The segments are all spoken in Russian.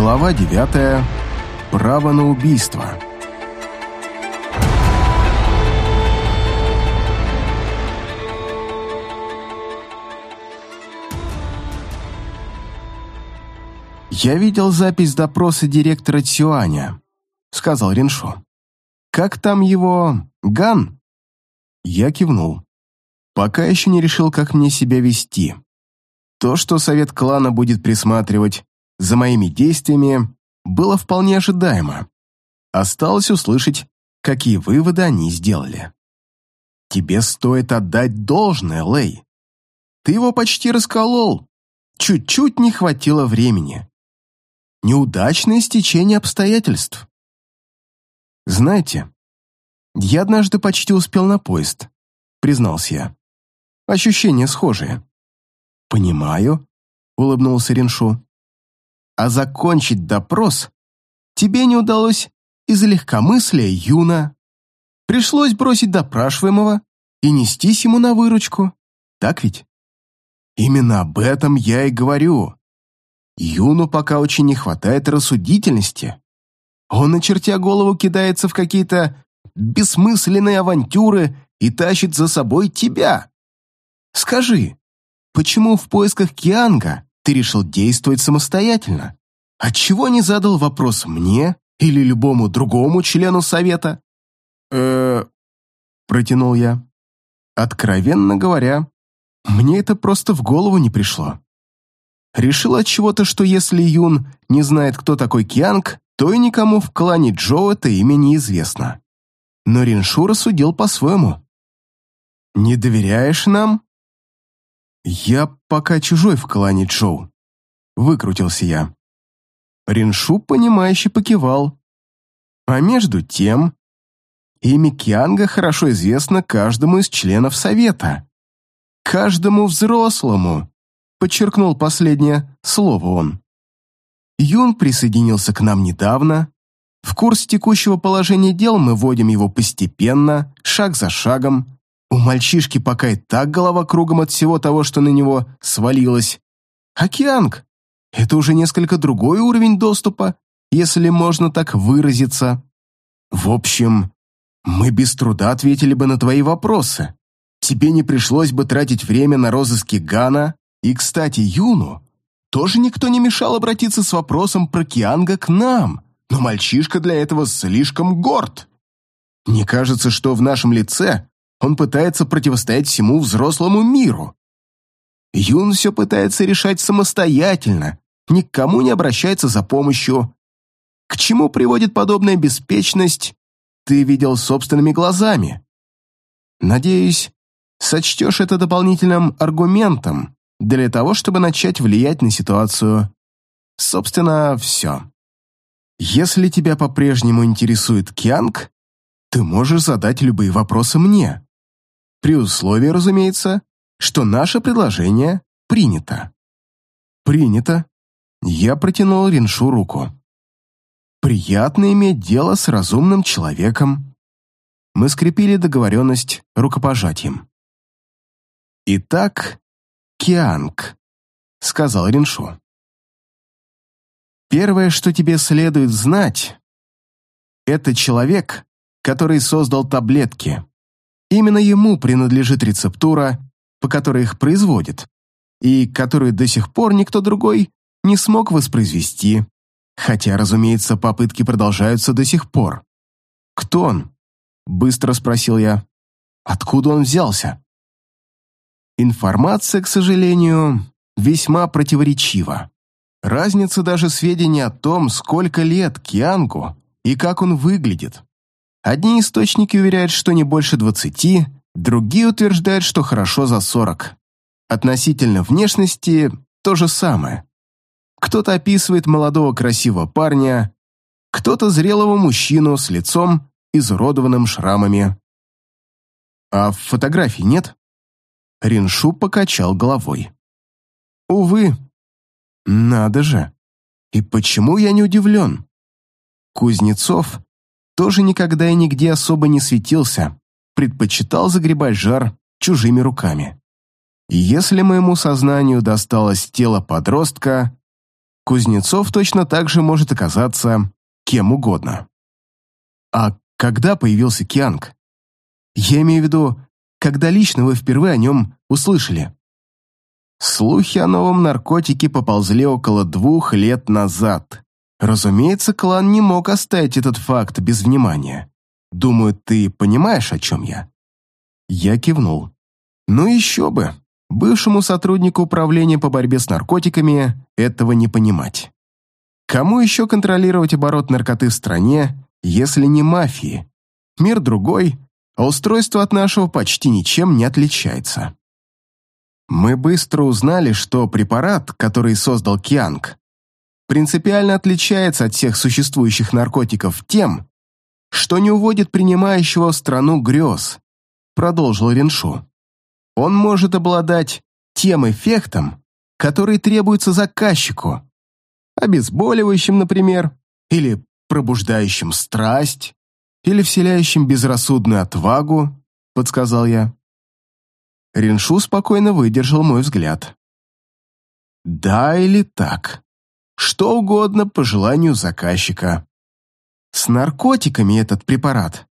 Глава 9. Право на убийство. «Я видел запись допроса директора Цюаня», — сказал Риншо. «Как там его... Ган?» Я кивнул. Пока еще не решил, как мне себя вести. То, что совет клана будет присматривать за моими действиями, было вполне ожидаемо. Осталось услышать, какие выводы они сделали. «Тебе стоит отдать должное, Лэй. Ты его почти расколол. Чуть-чуть не хватило времени неудачное стечение обстоятельств. Знаете, я однажды почти успел на поезд, признался я. Ощущения схожие. Понимаю, улыбнулся Реншу. А закончить допрос тебе не удалось из-за легкомыслия Юна. Пришлось бросить допрашиваемого и нестись ему на выручку. Так ведь? Именно об этом я и говорю. Юну пока очень не хватает рассудительности. Он, очертя голову, кидается в какие-то бессмысленные авантюры и тащит за собой тебя. Скажи, почему в поисках Кианга ты решил действовать самостоятельно? Отчего не задал вопрос мне или любому другому члену совета? э протянул я. Откровенно говоря, мне это просто в голову не пришло. Решил от чего-то, что если Юн не знает, кто такой Кианг, то и никому в клане Джо это имя неизвестно. Но Риншу рассудил по-своему. «Не доверяешь нам?» «Я пока чужой в клане Джоу», — выкрутился я. Риншу, понимающе покивал. А между тем, имя Кианга хорошо известно каждому из членов Совета. Каждому взрослому, подчеркнул последнее слово он. Юн присоединился к нам недавно. В курс текущего положения дел мы вводим его постепенно, шаг за шагом. У мальчишки пока и так голова кругом от всего того, что на него свалилось. Кианг — это уже несколько другой уровень доступа, если можно так выразиться. В общем, мы без труда ответили бы на твои вопросы. Тебе не пришлось бы тратить время на розыски Гана, и, кстати, Юну тоже никто не мешал обратиться с вопросом про Кианга к нам, но мальчишка для этого слишком горд. Мне кажется, что в нашем лице он пытается противостоять всему взрослому миру. Юн все пытается решать самостоятельно, никому не обращается за помощью. К чему приводит подобная беспечность, ты видел собственными глазами. Надеюсь, сочтешь это дополнительным аргументом, для того, чтобы начать влиять на ситуацию. Собственно, все. Если тебя по-прежнему интересует Кианг, ты можешь задать любые вопросы мне. При условии, разумеется, что наше предложение принято. Принято. Я протянул Риншу руку. Приятно иметь дело с разумным человеком. Мы скрепили договоренность рукопожатием. Итак, Кианг», — сказал Риншу. «Первое, что тебе следует знать, это человек, который создал таблетки. Именно ему принадлежит рецептура, по которой их производят, и которую до сих пор никто другой не смог воспроизвести, хотя, разумеется, попытки продолжаются до сих пор. «Кто он?» — быстро спросил я. «Откуда он взялся?» Информация, к сожалению, весьма противоречива. Разница даже сведений о том, сколько лет Киангу и как он выглядит. Одни источники уверяют, что не больше двадцати, другие утверждают, что хорошо за сорок. Относительно внешности то же самое. Кто-то описывает молодого красивого парня, кто-то зрелого мужчину с лицом, изуродованным шрамами. А фотографий нет? Риншу покачал головой. «Увы. Надо же. И почему я не удивлен? Кузнецов тоже никогда и нигде особо не светился, предпочитал загребать жар чужими руками. Если моему сознанию досталось тело подростка, Кузнецов точно так же может оказаться кем угодно. А когда появился Кианг? Я имею в виду, когда лично вы впервые о нем услышали? Слухи о новом наркотике поползли около двух лет назад. Разумеется, клан не мог оставить этот факт без внимания. Думаю, ты понимаешь, о чем я?» Я кивнул. «Ну еще бы. Бывшему сотруднику управления по борьбе с наркотиками этого не понимать. Кому еще контролировать оборот наркоты в стране, если не мафии? Мир другой, а устройство от нашего почти ничем не отличается. Мы быстро узнали, что препарат, который создал Кианг, принципиально отличается от всех существующих наркотиков тем, что не уводит принимающего в страну грез, продолжил Реншу. Он может обладать тем эффектом, который требуется заказчику, обезболивающим, например, или пробуждающим страсть, или вселяющим безрассудную отвагу, подсказал я. Реншу спокойно выдержал мой взгляд. Да или так. Что угодно по желанию заказчика. С наркотиками этот препарат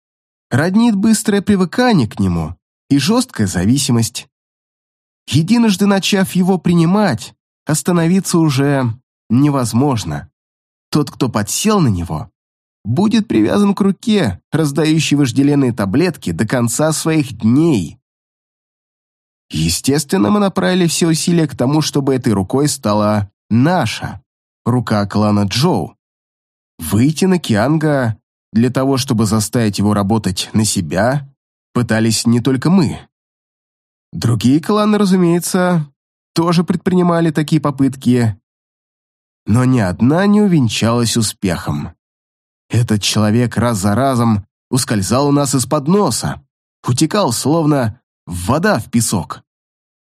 роднит быстрое привыкание к нему и жесткая зависимость. Единожды начав его принимать, остановиться уже невозможно. Тот, кто подсел на него, будет привязан к руке, раздающей вожделенные таблетки до конца своих дней. Естественно, мы направили все усилия к тому, чтобы этой рукой стала наша, рука клана Джоу. Выйти на Кианга для того, чтобы заставить его работать на себя, пытались не только мы. Другие кланы, разумеется, тоже предпринимали такие попытки, но ни одна не увенчалась успехом. Этот человек раз за разом ускользал у нас из-под носа, утекал словно вода в песок.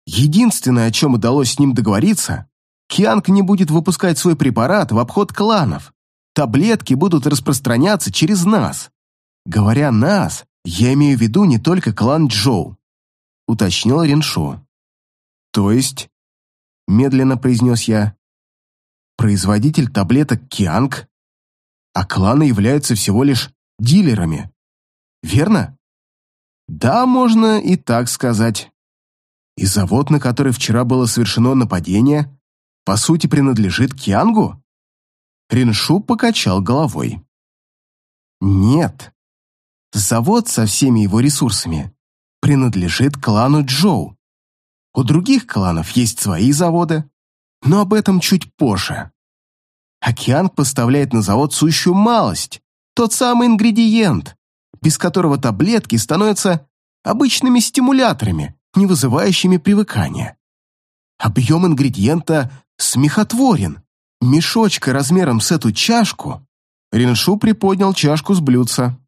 Единственное, о чем удалось с ним договориться, Кианг не будет выпускать свой препарат в обход кланов. Таблетки будут распространяться через нас. Говоря «нас», я имею в виду не только клан Джоу, уточнил Реншо. То есть, медленно произнес я, производитель таблеток Кианг а кланы являются всего лишь дилерами. Верно? Да, можно и так сказать. И завод, на который вчера было совершено нападение, по сути принадлежит Киангу? Риншу покачал головой. Нет. Завод со всеми его ресурсами принадлежит клану Джоу. У других кланов есть свои заводы, но об этом чуть позже. Океан поставляет на завод сущую малость, тот самый ингредиент, без которого таблетки становятся обычными стимуляторами, не вызывающими привыкания. Объем ингредиента смехотворен. Мешочка размером с эту чашку Риншу приподнял чашку с блюдца.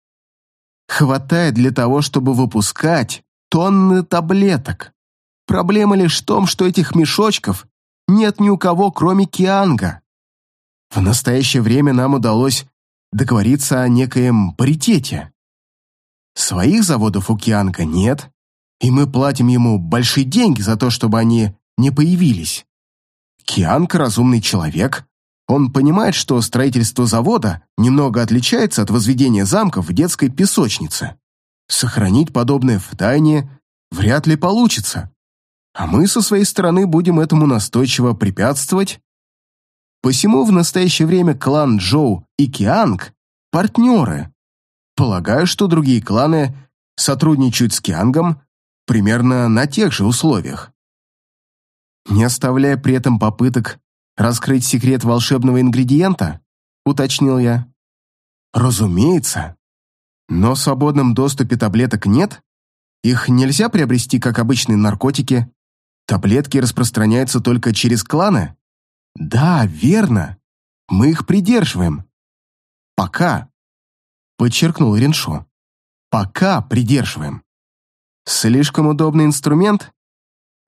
Хватает для того, чтобы выпускать тонны таблеток. Проблема лишь в том, что этих мешочков нет ни у кого, кроме Кианга. В настоящее время нам удалось договориться о некоем паритете. Своих заводов у Кианга нет, и мы платим ему большие деньги за то, чтобы они не появились. Кианг – разумный человек. Он понимает, что строительство завода немного отличается от возведения замков в детской песочнице. Сохранить подобное в тайне вряд ли получится. А мы со своей стороны будем этому настойчиво препятствовать Посему в настоящее время клан Джоу и Кианг – партнеры. Полагаю, что другие кланы сотрудничают с Киангом примерно на тех же условиях. Не оставляя при этом попыток раскрыть секрет волшебного ингредиента, уточнил я. Разумеется. Но в свободном доступе таблеток нет. Их нельзя приобрести как обычные наркотики. Таблетки распространяются только через кланы. Да, верно. Мы их придерживаем. Пока. Подчеркнул Реншо. Пока придерживаем. Слишком удобный инструмент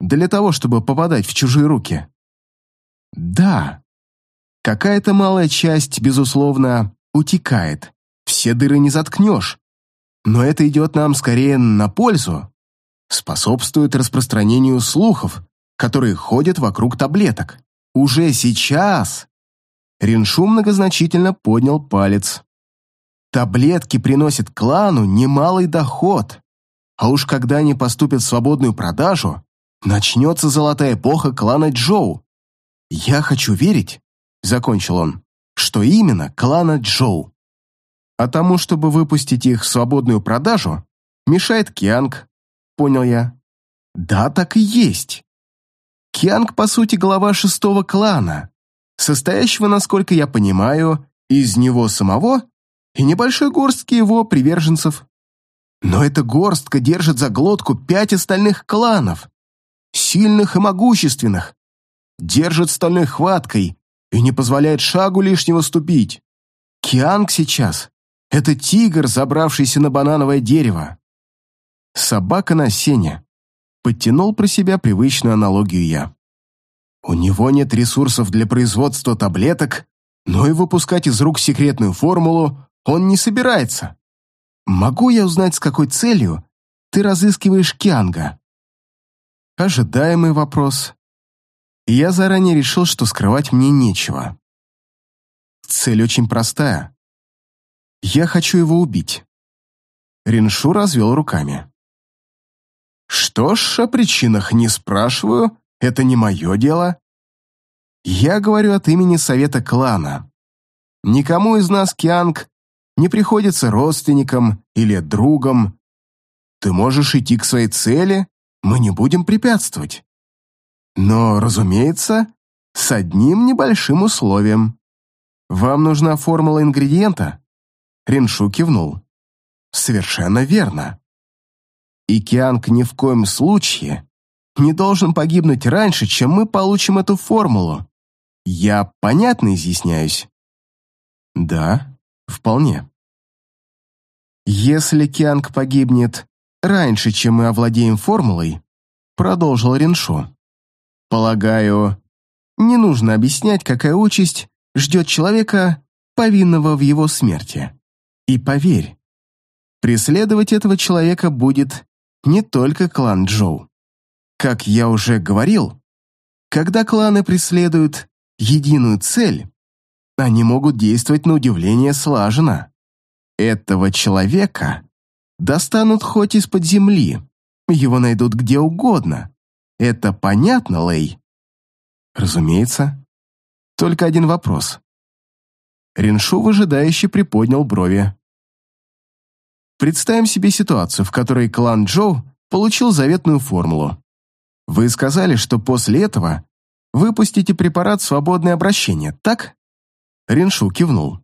для того, чтобы попадать в чужие руки. Да. Какая-то малая часть, безусловно, утекает. Все дыры не заткнешь. Но это идет нам скорее на пользу. Способствует распространению слухов, которые ходят вокруг таблеток. Уже сейчас Риншу многозначительно поднял палец. Таблетки приносят клану немалый доход. А уж когда они поступят в свободную продажу, начнется золотая эпоха клана Джоу. Я хочу верить, — закончил он, — что именно клана Джоу. А тому, чтобы выпустить их в свободную продажу, мешает Кианг, понял я. Да, так и есть. Кианг, по сути, глава шестого клана, состоящего, насколько я понимаю, из него самого и небольшой горстки его приверженцев. Но эта горстка держит за глотку пять остальных кланов, сильных и могущественных, держит стальной хваткой и не позволяет шагу лишнего ступить. Кианг сейчас — это тигр, забравшийся на банановое дерево. Собака на сене. Подтянул про себя привычную аналогию я. У него нет ресурсов для производства таблеток, но и выпускать из рук секретную формулу он не собирается. Могу я узнать, с какой целью ты разыскиваешь Кианга? Ожидаемый вопрос. я заранее решил, что скрывать мне нечего. Цель очень простая. Я хочу его убить. Риншу развел руками. Что ж, о причинах не спрашиваю, это не мое дело. Я говорю от имени совета клана. Никому из нас Кианг не приходится родственникам или другом. Ты можешь идти к своей цели, мы не будем препятствовать. Но, разумеется, с одним небольшим условием. Вам нужна формула ингредиента? Риншу кивнул. Совершенно верно. И Кианг ни в коем случае не должен погибнуть раньше, чем мы получим эту формулу. Я понятно изъясняюсь? Да, вполне. Если Кианг погибнет раньше, чем мы овладеем формулой, продолжил Риншо, полагаю, не нужно объяснять, какая участь ждет человека, повинного в его смерти. И поверь, преследовать этого человека будет не только клан Джоу. Как я уже говорил, когда кланы преследуют единую цель, они могут действовать на удивление слаженно. Этого человека достанут хоть из-под земли, его найдут где угодно. Это понятно, Лэй? Разумеется. Только один вопрос. Риншу выжидающе приподнял брови. Представим себе ситуацию, в которой клан Джоу получил заветную формулу. Вы сказали, что после этого выпустите препарат «Свободное обращение», так?» Риншу кивнул.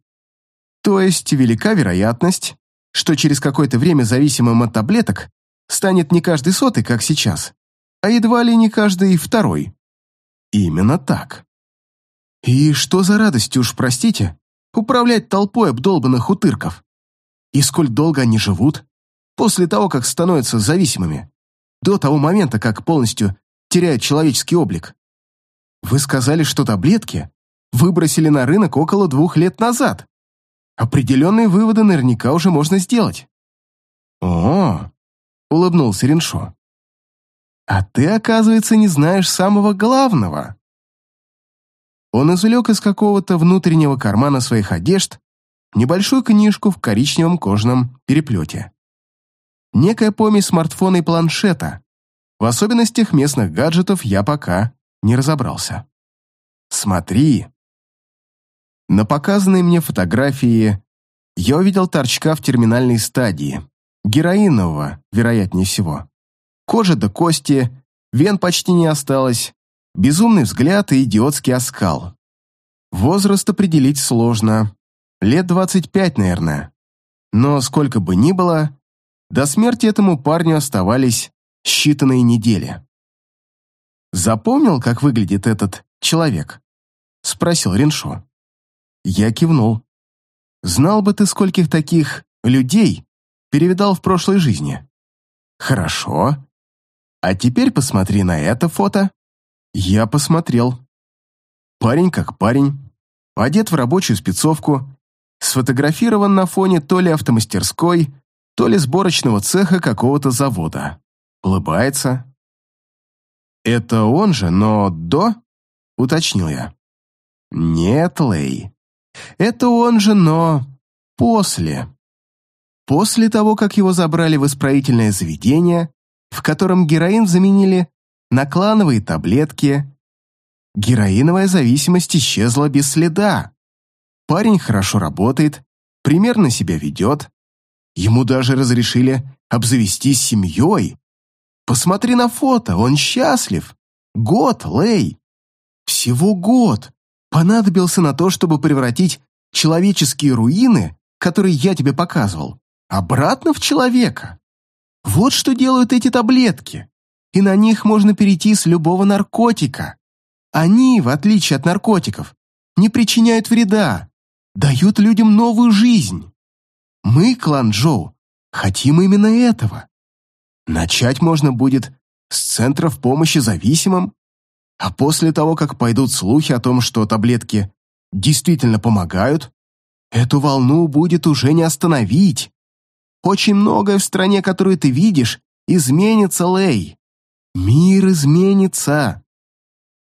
То есть велика вероятность, что через какое-то время зависимым от таблеток станет не каждый сотый, как сейчас, а едва ли не каждый второй. Именно так. И что за радость, уж простите, управлять толпой обдолбанных утырков? И сколь долго они живут? После того, как становятся зависимыми до того момента, как полностью теряют человеческий облик. Вы сказали, что таблетки выбросили на рынок около двух лет назад. Определенные выводы наверняка уже можно сделать. О, улыбнулся Риншо. А ты, оказывается, не знаешь самого главного. Он извлек из какого-то внутреннего кармана своих одежд небольшую книжку в коричневом кожаном переплете некая помесь смартфона и планшета. В особенностях местных гаджетов я пока не разобрался. Смотри. На показанной мне фотографии я увидел торчка в терминальной стадии, героинового, вероятнее всего. Кожа до кости, вен почти не осталось, безумный взгляд и идиотский оскал. Возраст определить сложно, лет 25, наверное. Но сколько бы ни было, до смерти этому парню оставались считанные недели. «Запомнил, как выглядит этот человек?» — спросил Реншо. Я кивнул. «Знал бы ты, скольких таких людей перевидал в прошлой жизни?» «Хорошо. А теперь посмотри на это фото». Я посмотрел. Парень как парень, одет в рабочую спецовку, сфотографирован на фоне то ли автомастерской, то ли сборочного цеха какого-то завода. Улыбается. «Это он же, но до?» — уточнил я. «Нет, Лэй. Это он же, но после. После того, как его забрали в исправительное заведение, в котором героин заменили на клановые таблетки, героиновая зависимость исчезла без следа. Парень хорошо работает, примерно себя ведет. Ему даже разрешили обзавестись семьей. Посмотри на фото, он счастлив. Год, Лей. Всего год понадобился на то, чтобы превратить человеческие руины, которые я тебе показывал, обратно в человека. Вот что делают эти таблетки. И на них можно перейти с любого наркотика. Они, в отличие от наркотиков, не причиняют вреда, дают людям новую жизнь. Мы, клан Джоу, хотим именно этого. Начать можно будет с центров помощи зависимым, а после того, как пойдут слухи о том, что таблетки действительно помогают, эту волну будет уже не остановить. Очень многое в стране, которую ты видишь, изменится, Лей. Мир изменится.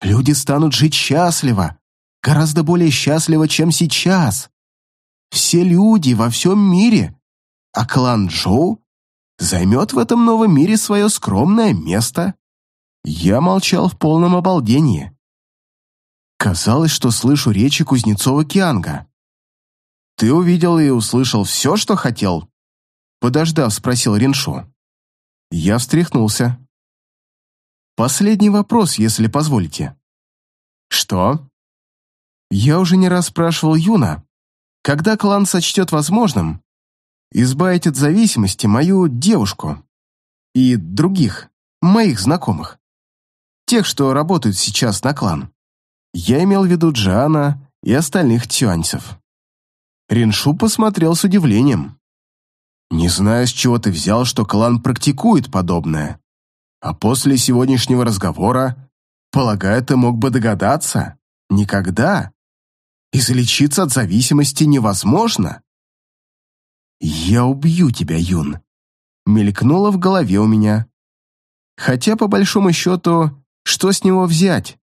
Люди станут жить счастливо, гораздо более счастливо, чем сейчас. Все люди во всем мире, а клан Джоу займет в этом новом мире свое скромное место. Я молчал в полном обалдении. Казалось, что слышу речи Кузнецова Кианга. «Ты увидел и услышал все, что хотел?» Подождав, спросил Риншо. Я встряхнулся. «Последний вопрос, если позволите». «Что?» Я уже не раз спрашивал Юна, когда клан сочтет возможным избавить от зависимости мою девушку и других, моих знакомых, тех, что работают сейчас на клан. Я имел в виду Джана и остальных тюаньцев. Риншу посмотрел с удивлением. «Не знаю, с чего ты взял, что клан практикует подобное. А после сегодняшнего разговора, полагаю, ты мог бы догадаться. Никогда. Излечиться от зависимости невозможно». «Я убью тебя, Юн», — мелькнуло в голове у меня. Хотя, по большому счету, что с него взять?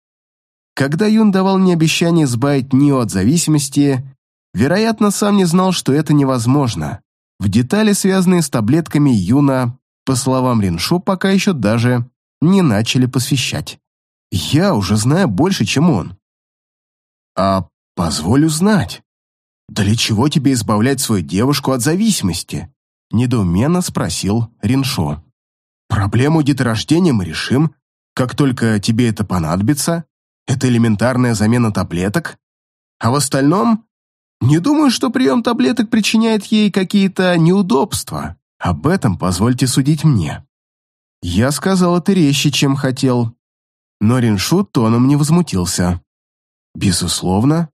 Когда Юн давал мне обещание избавить Нио от зависимости, вероятно, сам не знал, что это невозможно. В детали, связанные с таблетками Юна, по словам Риншу, пока еще даже не начали посвящать. Я уже знаю больше, чем он. А позволю знать. «Для чего тебе избавлять свою девушку от зависимости?» недоуменно спросил Риншо. «Проблему деторождения мы решим, как только тебе это понадобится, это элементарная замена таблеток. А в остальном, не думаю, что прием таблеток причиняет ей какие-то неудобства. Об этом позвольте судить мне. Я сказал это резче, чем хотел. Но Риншу тоном не возмутился. Безусловно.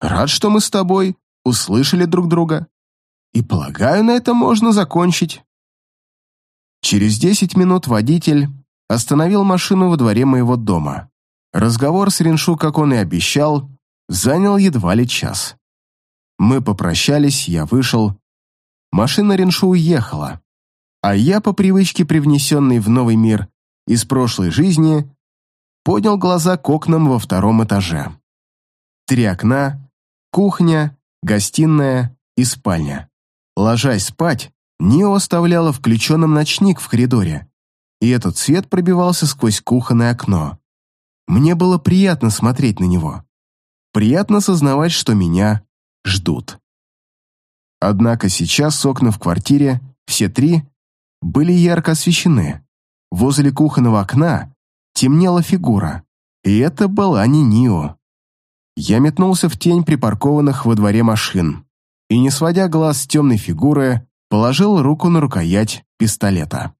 Рад, что мы с тобой услышали друг друга. И полагаю, на этом можно закончить. Через десять минут водитель остановил машину во дворе моего дома. Разговор с Риншу, как он и обещал, занял едва ли час. Мы попрощались, я вышел. Машина Риншу уехала, а я, по привычке привнесенный в новый мир из прошлой жизни, поднял глаза к окнам во втором этаже. Три окна, кухня, гостиная и спальня. Ложась спать, Нио оставляла включенным ночник в коридоре, и этот свет пробивался сквозь кухонное окно. Мне было приятно смотреть на него. Приятно сознавать, что меня ждут. Однако сейчас окна в квартире, все три, были ярко освещены. Возле кухонного окна темнела фигура, и это была не Нио. Я метнулся в тень припаркованных во дворе машин и, не сводя глаз с темной фигуры, положил руку на рукоять пистолета.